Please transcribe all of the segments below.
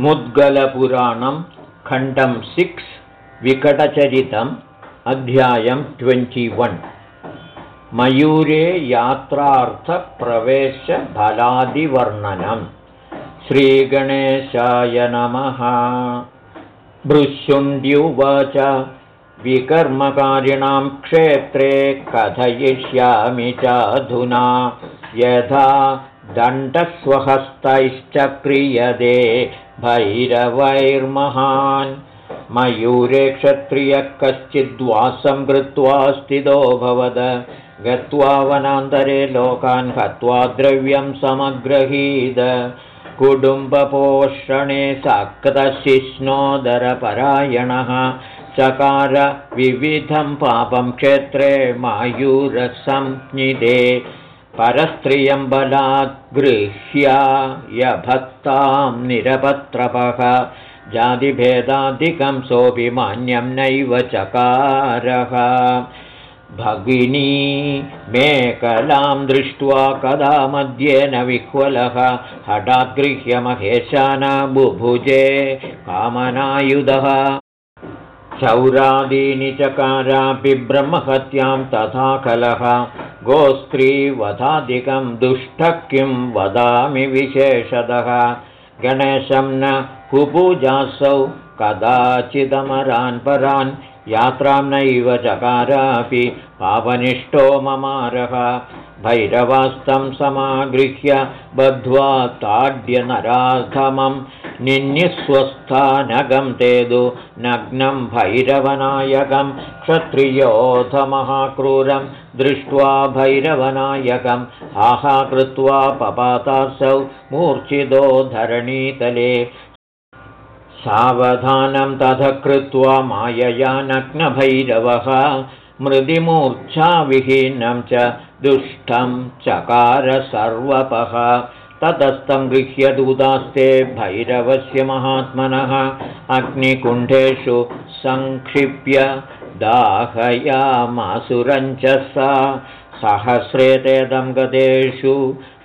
मुद्गलपुराणं खण्डं सिक्स् विकटचरितम् अध्यायं ट्वेण्टिवन् मयूरे यात्रार्थप्रवेशफलादिवर्णनम् श्रीगणेशाय नमः। भृशुण्ड्युवाच विकर्मकारिणां क्षेत्रे कथयिष्यामि चाधुना। यथा दण्डस्वहस्तैश्च क्रियते भैरवैर्महान्। मयूरे क्षत्रियः कश्चिद्वासं कृत्वा स्थितोऽभवद गत्वा वनान्तरे लोकान् हत्वा द्रव्यं समग्रहीद। कुटुम्बपोषणे सक्तशिष्णोदरपरायणः चकार विविधं पापं क्षेत्रे मायूरसंज्ञिते परस्त्रियं बलात् गृह्याय भक्तां निरपत्रपः। जातिभेदाधिकं सोऽपि मान्यं नैव चकारः। भगिनी मेकलां दृष्ट्वा कदा मध्येन विह्वलः। हठाद्गृह्य महेशाना बुभुजे कामनायुधः चौरादीनि चकारापि ब्रह्महत्यां तथा कलः गोस्त्रीवधादिकं दुष्टः किं वदामि विशेषतः। गणेशं न कुपूजासौ कदाचिदमरान् परान् यात्रां नैव चकारापि पावनिष्ठो ममारः भैरवास्तं समागृह्य बद्ध्वा ताड्यनराधमं निन्यस्वस्थानगं तेदु नग्नं भैरवनायकं क्षत्रियोधमहाक्रूरं दृष्ट्वा भैरवनायकम् आहा कृत्वा पपातासौ मूर्छितो धरणीतले। सावधानं तथ कृत्वा मायया नग्नभैरवः मृदिमूर्च्छाविहीनं च दुष्टं चकार सर्वपः ततस्तं गृह्यदूतास्ते भैरवस्य महात्मनः अग्निकुण्ठेषु सङ्क्षिप्य दाहयामासुरञ्च सा। सहस्रेतेदं गतेषु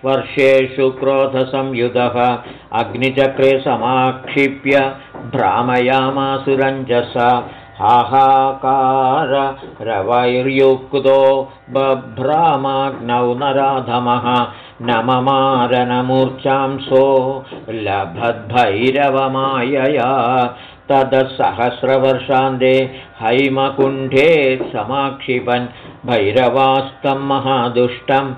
वर्षेषु क्रोधसंयुधः अग्निचक्रे समाक्षिप्य भ्रामयामासुरञ्जसा हाहाकाररवैर्युक्तो बभ्रामाग्नौ नराधमः नममारनमूर्च्छांसो लभद्भैरवमायया तदसहस्रवर्षान्ते हैमकुण्ठे समाक्षिपन् भैरवास्तं महादुष्टं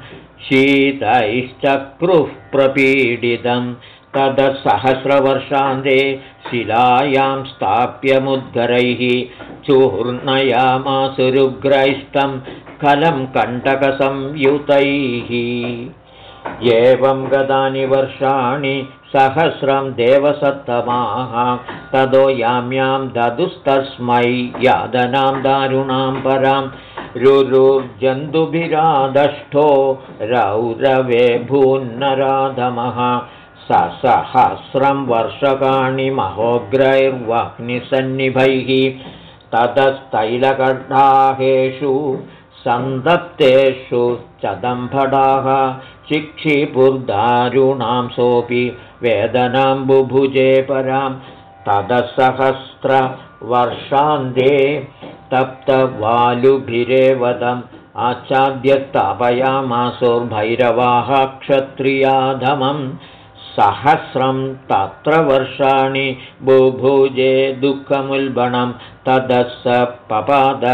शीतैश्चक्रुः प्रपीडितं तदसहस्रवर्षान्ते शिलायां स्थाप्यमुद्गरैः चूर्णयामासुरुग्रैस्तं कलं कण्टकसंयुतैः एवं गतानि वर्षाणि सहस्रं देवसत्तमाः। ततो याम्यां ददुस्तस्मै यादनां दारुणां परां रुरुर्जन्तुभिरादष्टो रौरवे भून्नराधमः। ससहस्रं वर्षकाणि महोग्रैर्वह्निसन्निभैः ततस्तैलकर्णाहेषु सन्दप्तेषु चदम्भडाः चिक्षिपुर्दारुणां सोऽपि वेदनां बुभुजे परां तदसहस्रवर्षान्ते तप्तवालुभिरेवदम् आच्छाद्यस्थापयामासोर्भैरवाः क्षत्रियाधमं सहस्रं तत्र वर्षाणि बुभुजे दुःखमुल्बणं ततः स पपादपिशाच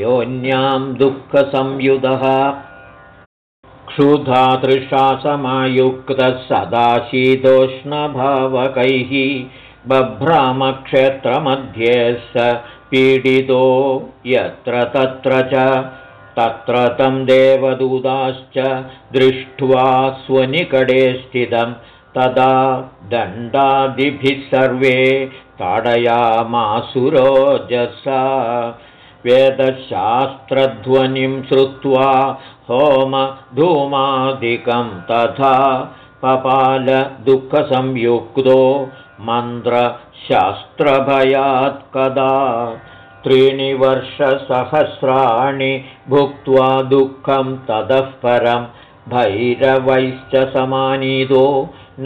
योन्यां दुःखसंयुधः क्षुधादृशा समायुक्तः सदाशीतोष्णभावकैः बभ्रामक्षेत्रमध्ये स पीडितो यत्र तत्र च तत्र तं देवदूताश्च दृष्ट्वा स्वनिकटे स्थितं तदा दण्डादिभिः सर्वे ताडयामासुरोजसा वेदशास्त्रध्वनिं श्रुत्वा होमधूमादिकं तथा पपालदुःखसंयुक्तो मन्त्रशास्त्रभयात् कदा त्रीणि वर्षसहस्राणि भुक्त्वा दुःखं ततः परं भैरवैश्च समानीतो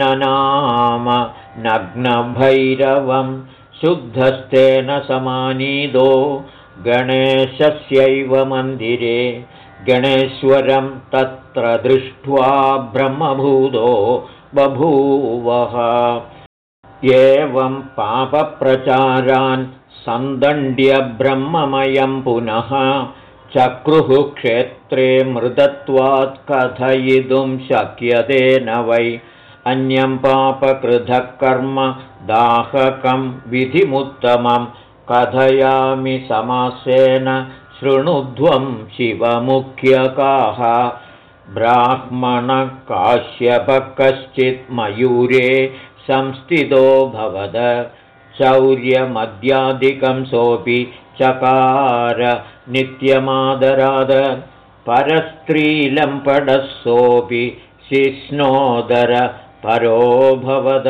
ननाम नग्नभैरवं शुद्धस्तेन समानीदो गणेशस्यैव मन्दिरे गणेश्वरं तत्र दृष्ट्वा ब्रह्मभूतो बभूवः। एवं पापप्रचारान् सन्दण्ड्य ब्रह्ममयं पुनः चक्रुः क्षेत्रे मृदत्वात् कथयितुं शक्यते न वै। अन्यं पापकृतः कर्म दाहकं विधिमुत्तमं कथयामि समासेन शृणुध्वं शिवमुख्यकाः। कश्चित् मयूरे संस्थितो भवद। चौर्यमद्यादिकं सोऽपि चकार नित्यमादराद। परस्त्रीलम्पडः सोऽपि शिष्णोदर परोऽभवद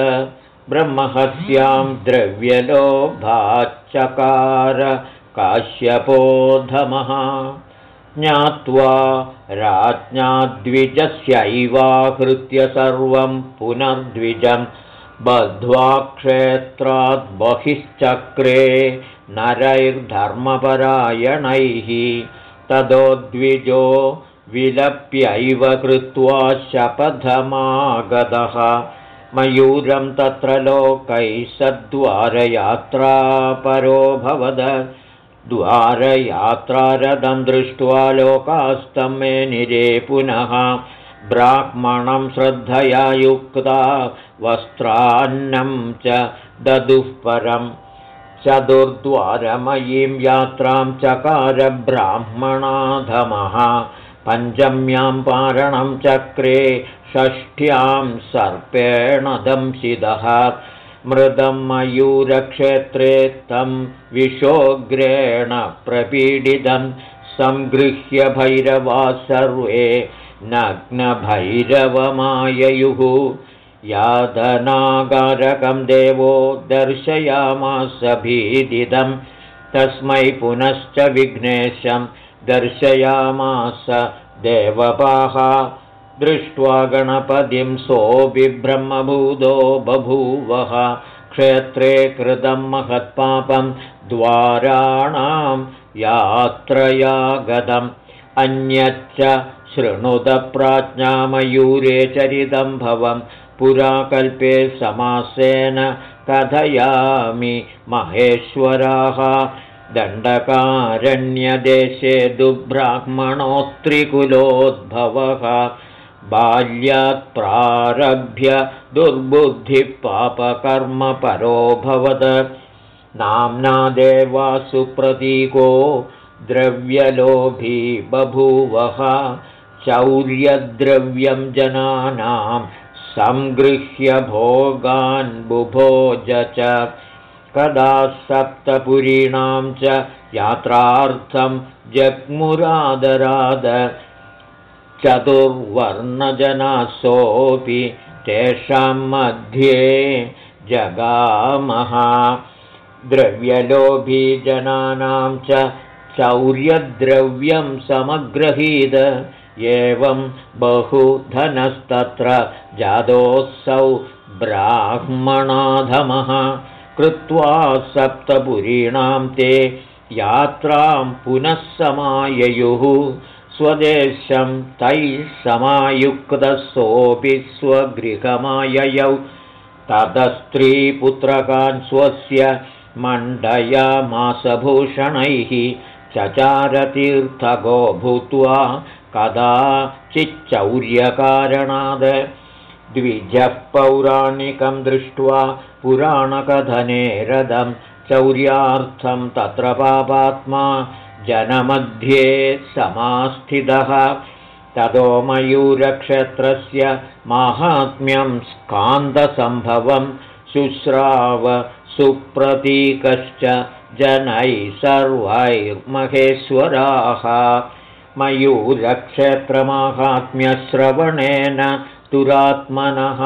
ब्रह्महस्यां द्रव्यलोभाच्चकार काश्यपोधमः। ज्ञात्वा राज्ञाद्विजस्यैवाहृत्य सर्वं पुनर्द्विजं बद्ध्वा क्षेत्राद् बहिश्चक्रे नरैर्धर्मपरायणैः तदोद्विजो विलप्यैव कृत्वा शपथमागतः मयूरं तत्र लोकैः सद्वारयात्रापरोऽभवद द्वारयात्रारथं दृष्ट्वा लोकास्तं मे निरे पुनः ब्राह्मणं श्रद्धया युक्ता वस्त्रान्नं च ददुः परं। चतुर्द्वारमयीं यात्रां चकारब्राह्मणाधमः पञ्चम्यां पारणं चक्रे षष्ठ्यां सर्पेण दंसिदः मृदं मयूरक्षेत्रे तं विशोग्रेण प्रपीडितं। सङ्गृह्य भैरवा सर्वे नग्नभैरवमाययुः। यादनागारकं देवो दर्शयामास भीदिदं। तस्मै पुनश्च विघ्नेशं दर्शयामास देवपाः दृष्ट्वा गणपतिं सोऽभिब्रह्मभूतो बभूवः क्षेत्रे कृतं महत्पापं द्वाराणां यात्रया गतम् अन्यच्च शृणुतप्राज्ञामयूरे चरितं भवं पुराकल्पे समासेन कथयामि महेश्वराः। दण्डकारण्यदेशे दुब्राह्मणोत्रिकुलोद्भवः बाल्यात्प्रारभ्य दुर्बुद्धिः पापकर्मपरोऽभवद नाम्ना देवासुप्रतीको द्रव्यलोभी बभूवः। चौर्यद्रव्यं जनानां सङ्गृह्य भोगान् बुभोज च कदा सप्तपुरीणां च यात्रार्थं जग्मुरादराद चतुर्वर्णजनासोऽपि तेषां मध्ये जगामः। द्रव्यलोभीजनानां च चौर्यद्रव्यं समग्रहीत एवं बहुधनस्तत्र जातोऽसौ ब्राह्मणाधमः। कृत्वा सप्तपुरीणां ते यात्रां पुनः समाययुः स्वदेशं तैः समायुक्तः सोऽपि स्वगृहमाययौ। ततस्त्रीपुत्रकान् स्वस्य मण्डयामासभूषणैः चचारतीर्थगो भूत्वा कदाचिच्चौर्यकारणाद् द्विजः पौराणिकं दृष्ट्वा पुराणकथने रदं चौर्यार्थं तत्र पापात्मा जनमध्ये समास्थितः। ततो मयूरक्षेत्रस्य माहात्म्यं स्कान्दसम्भवं शुश्राव सुप्रतीकश्च जनैः सर्वैर्महेश्वराः मयूरक्षेत्रमाहात्म्यश्रवणेन तुरात्मनः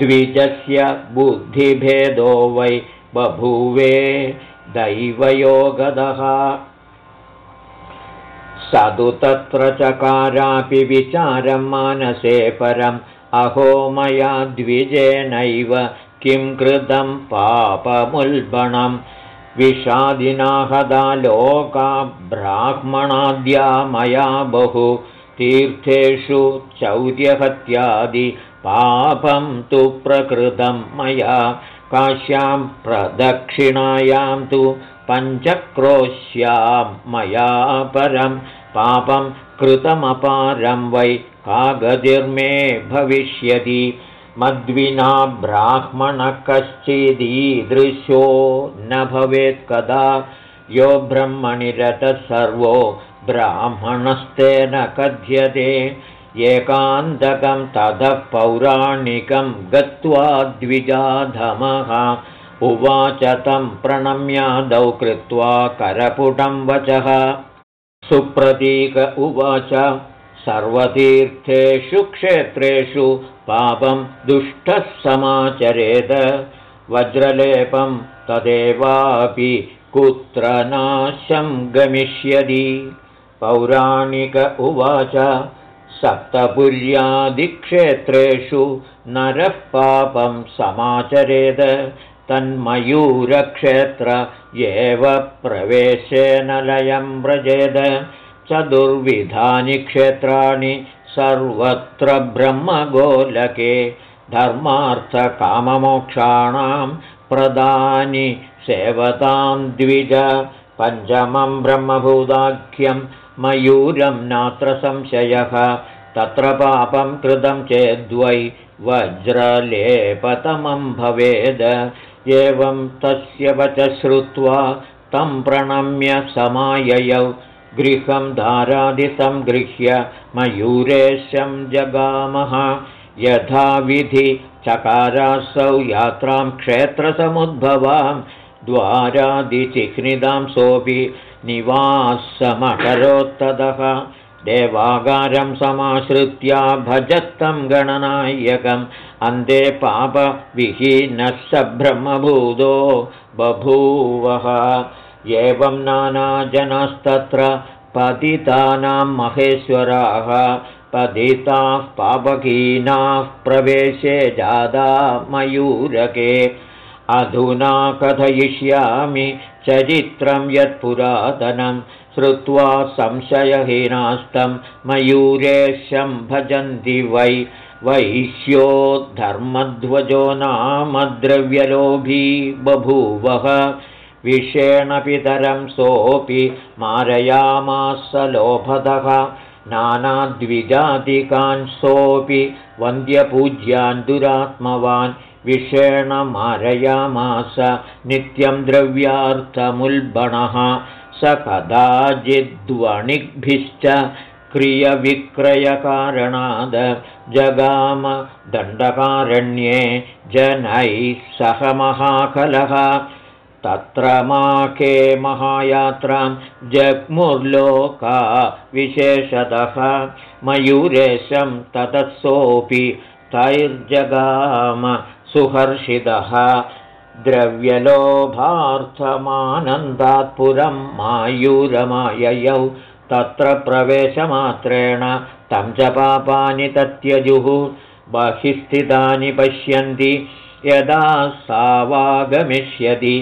द्विजस्य बुद्धिभेदो वै बभूवे दैवयोगदः स तु तत्र चकारापि विचारं मानसे परम्। अहो मया द्विजेनैव किं कृतं पापमुल्बणम्। विषादिनाहदा लोका ब्राह्मणाद्या मया बहु। तीर्थेषु चौर्यहत्यादि पापं तु प्रकृतं मया। काश्यां प्रदक्षिणायां तु पञ्चक्रोश्यां मया परं पापं कृतमपारं वै कागतिर्मे भविष्यति। मद्विना ब्राह्मणः कश्चिदीदृशो न भवेत् कदा। यो ब्रह्मणिरतः सर्वो ब्राह्मणस्तेन कथ्यते। एकान्तकं ततः पौराणिकं गत्वा द्विजाधमः। उवाच तं प्रणम्यादौ कृत्वा करपुटं वचः सुप्रतीक उवाच। सर्वतीर्थेषु क्षेत्रेषु पापं दुष्टः समाचरेत वज्रलेपं तदेवापि कुत्र नाशं गमिष्यति। पौराणिक उवाच। सप्तपुर्यादिक्षेत्रेषु नरः पापं समाचरेद तन्मयूरक्षेत्र एव प्रवेशेन लयं व्रजेद। चतुर्विधानि क्षेत्राणि सर्वत्र ब्रह्मगोलके। धर्मार्थकाममोक्षाणां प्रदानि सेवतां द्विज। पञ्चमं ब्रह्मभूताख्यं मयूरं नात्र संशयः। तत्र पापं कृतं चेद्वै वज्रलेपतमं भवेद एवं तस्य वच श्रुत्वा तं प्रणम्य समाययौ। गृहं धारादितं गृह्य मयूरेशं जगामः। यथाविधि चकारासौ यात्रां क्षेत्रसमुद्भवां। द्वारादिचिह्निदां सोऽपि निवासमकरोत्तदः देवागारं समाश्रित्या भजत्तं गणनायकम् अन्ते पापविहीनः स ब्रह्मभूतो बभूवः। एवं नानाजनस्तत्र पतितानां महेश्वराः। पतिताः पापकीनाः प्रवेशे जादा मयूरके। अधुना कथयिष्यामि चरित्रं यत्पुरातनं श्रुत्वा संशयहीनास्तं मयूरेशं भजन्ति वै वैश्यो धर्मध्वजो नाम द्रव्यलोभी बभूवः। विषेण पितरं सोऽपि मारयामास लोभदः नानाद्विजातिकान् सोऽपि वन्द्यपूज्यान् दुरात्मवान् विषेण मारयामास नित्यं द्रव्यार्थमुल्बणः। स कदाचिद्वणिग्भिश्च क्रियविक्रयकारणाद् जगाम दण्डकारण्ये जनैः सह महाकलः। तत्र माके महायात्रां जग्मुर्लोका विशेषतः। मयूरेशं ततःसोऽपि तैर्जगाम सुहर्षितः द्रव्यलोभार्थमानन्दात् पुरं मायूरमाययौ तत्र प्रवेशमात्रेण तं च पापानि तत्यजुः बहिस्थितानि पश्यन्ति यदा सावागमिष्यति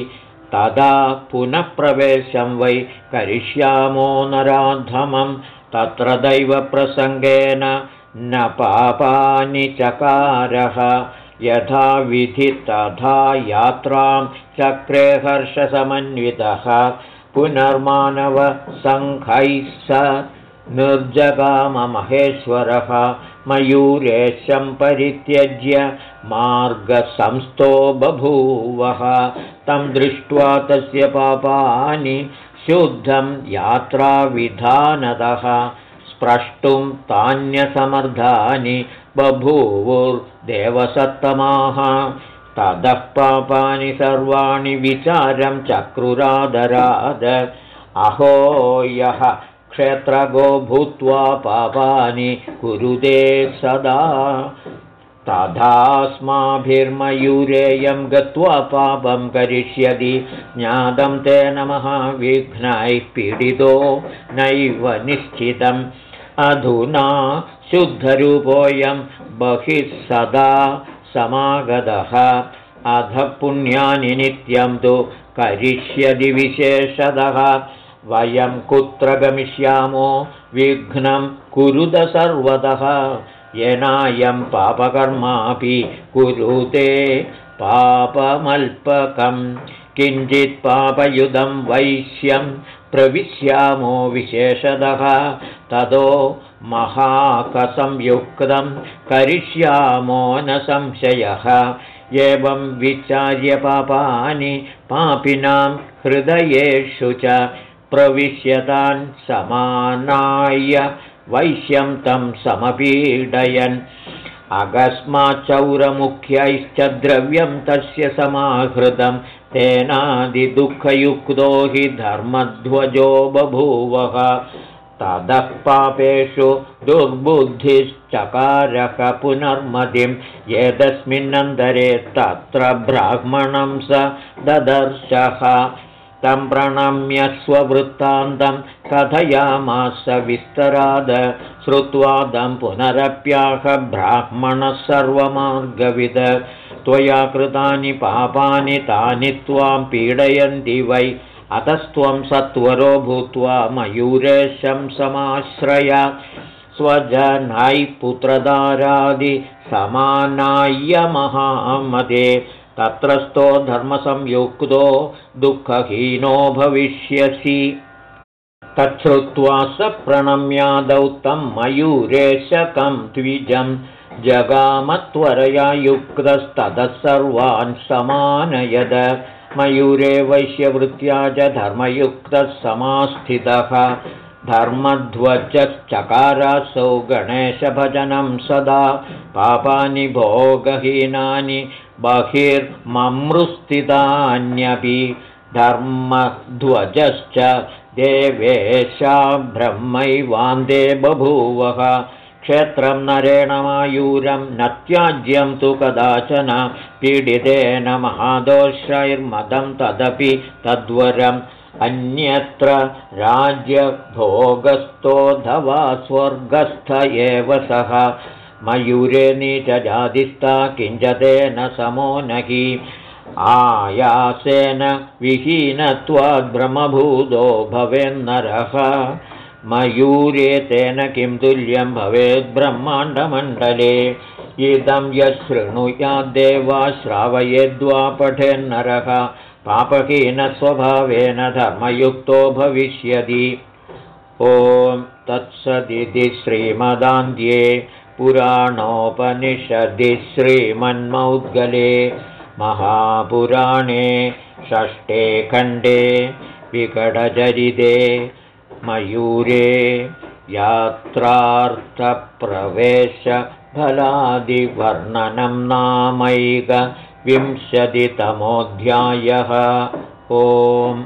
तदा पुनः प्रवेशं वै करिष्यामो नराधमं तत्र दैवप्रसङ्गेन न पापानि चकारः यथा विधि तथा यात्रां चक्रे हर्षसमन्वितः पुनर्मानवसङ्घैः स निर्जगाममहेश्वरः मयूरेशं परित्यज्य मार्गसंस्थो बभूवः। तं दृष्ट्वा तस्य पापानि शुद्धं यात्राविधानतः स्प्रष्टुं तान्यसमर्थानि बभूवुर्देवसत्तमाः। ततः पापानि सर्वाणि विचारं चक्रुरादराद। अहो यः क्षेत्रगो भूत्वा पापानि कुरुते सदा। तथास्माभिर्मयूरेयं गत्वा पापं करिष्यति। ज्ञातं तेन महाविघ्नैः पीडितो। नैव निश्चितम् अधुना शुद्धरूपोऽयं बहिः सदा समागतः। अध पुण्यानि नित्यं तु करिष्यति विशेषतः। वयं कुत्र गमिष्यामो? विघ्नं कुरुद सर्वतः। येनायं पापकर्मापि कुरुते पापमल्पकं। किञ्चित् पापयुधं वैश्यं प्रविश्यामो विशेषतः ततो महाकसंयुक्तं करिष्यामो न संशयः। एवं विचार्य पापानि पापिनां हृदयेषु च प्रविश्यतान् समानाय वैश्यं तं समपीडयन्। अकस्माच्चौरमुख्यैश्च द्रव्यं तस्य समाहृतं तेनादिदुःखयुक्तो हि धर्मध्वजो बभूवः। ततः पापेषु दुर्बुद्धिश्चकारः पुनर्मतिं यदस्मिन्नन्तरे तत्र ब्राह्मणं स ददर्शः। तं प्रणम्य स्ववृत्तान्तं कथयामास विस्तराद। श्रुत्वा तं पुनरप्याह ब्राह्मणः सर्वमार्गविद त्वया कृतानि पापानि तानि त्वां पीडयन्ति वै। अतस्त्वं सत्वरो भूत्वा मयूरेशं समाश्रय। स्वजनैः पुत्रदारादिसमानाय्य महामदे तत्रस्थो धर्मसंयुक्तो दुःखहीनो भविष्यसि। तच्छ्रुत्वा स प्रणम्यादौ तं मयूरेशकं द्विजं जगामत्वरया युक्तस्ततः सर्वान् समानयद। मयूरे वैश्यवृत्त्या च धर्मयुक्तः समास्थितः धर्मध्वजश्चकारासौ गणेशभजनं सदा। पापानि भोगहीनानि बहिर्ममृस्थितान्यपि। धर्मध्वजश्च देवेशा ब्रह्मैवान्दे बभूवः क्षेत्रं नरेण मायूरं न त्याज्यं तु कदाचन पीडितेन महादोषैर्मदं तदपि तद्वरम् अन्यत्र राज्यभोगस्थोऽधवा स्वर्गस्थ एव सः। मयूरे नीचजादिस्ता किञ्चतेन समो न हि आयासेन विहीनत्वाद्ब्रह्मभूतो भवेन्नरः मयूरे तेन किं तुल्यं भवेद्ब्रह्माण्डमण्डले इदं यशृणुयाद्देवा श्रावयेद्वा पठेन्नरः पापहीनस्वभावेन धर्मयुक्तो भविष्यति। ॐ तत्सदिति श्रीमदान्ध्ये पुराणोपनिषदि श्रीमन्मौद्गले। महापुराणे षष्ठे खण्डे विकटचरिते मयूरे यात्रार्थप्रवेशफलादिवर्णनं नामैकविंशतितमोऽध्यायः ओम्